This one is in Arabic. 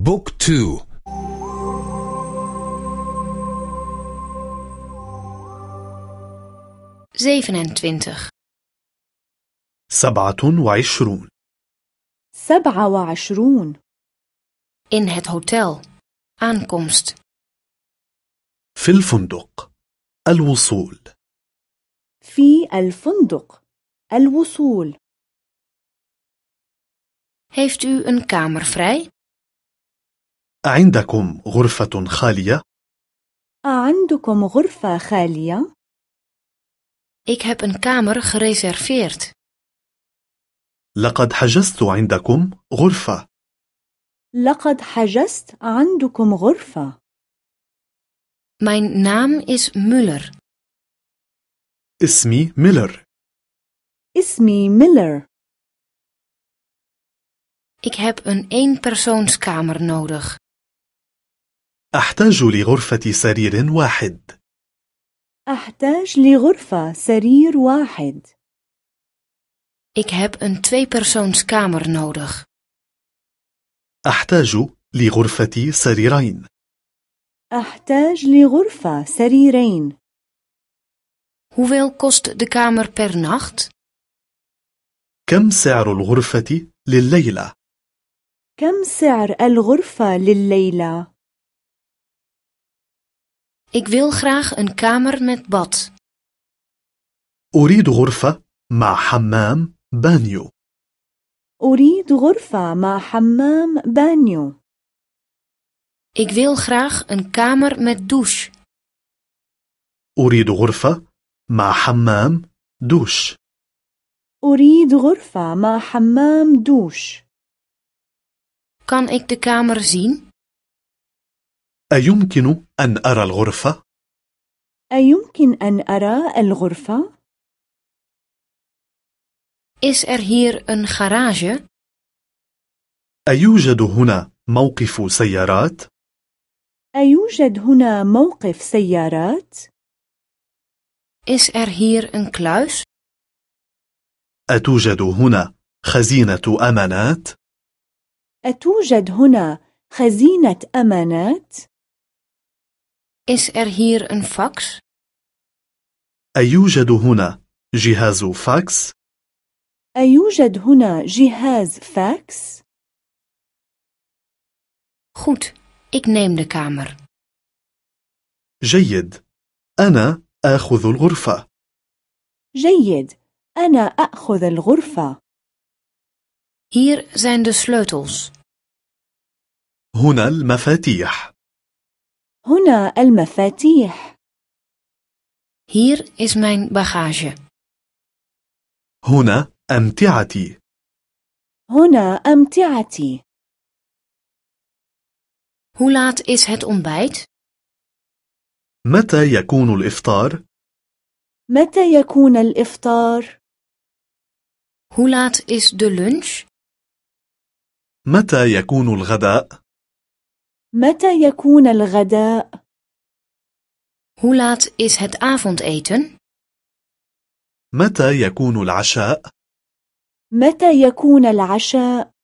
بوك تو zevenentwintig سبعة وعشرون سبعة وعشرون in het hotel aankomst في الفندق الوصول في الفندق الوصول heeft u een kamer vrij عندكم غرفة خالية؟ أعندكم غرفة خالية؟ ik heb een kamer gereserveerd. لقد حجزت عندكم غرفة. لقد حجزت عندكم غرفة. Mijn naam is Muller اسمي ميلر. اسمي ميلر. Ik heb een eenpersoonskamer nodig. أحتاج لغرفة سرير واحد. أحتاج لغرفة سرير واحد. Ik heb een tweepersoonskamer nodig. أحتاج لغرفة سريرين. أحتاج لغرفة سريرين. Hoeveel kost de kamer per nacht? كم سعر الغرفة لليلة؟ كم سعر الغرفة لليلة؟ ik wil graag een kamer met bad أريد غرفة مع حمام بانيو أريد غرفة مع حمام بانيو ik wil graag een kamer met douche أريد غرفة مع حمام دوش أريد غرفة مع حمام دوش kan ik de kamer zien أيمكن أن أرى الغرفة؟ أيمكن أن أرى الغرفة؟ is er hier een garage أيوجد هنا موقف سيارات؟ أيوجد هنا موقف سيارات؟ is er hier een kluis أتوجد هنا خزينة أمانات؟ أتوجد هنا خزينة أمانات؟ Is er hier een fax? أيوجد هنا جهاز فاكس؟ أيوجد هنا جهاز فاكس؟ goed ik neem de kamer. جيد. أنا آخذ الغرفة. جيد. أنا أخذ الغرفة. Hier zijn de sleutels. هنا المفاتيح. هنا المفاتيح hier is mijn bagage هنا أمتعتي هنا أمتعتي hoe laat is het ontbijt متى يكون الإفطار؟ متى يكون الإفطار؟ hoe laat is de lunch متى يكون الغداء؟ متى يكون الغداء؟ hoe laat is het avondeten متى يكون العشاء؟ متى يكون العشاء؟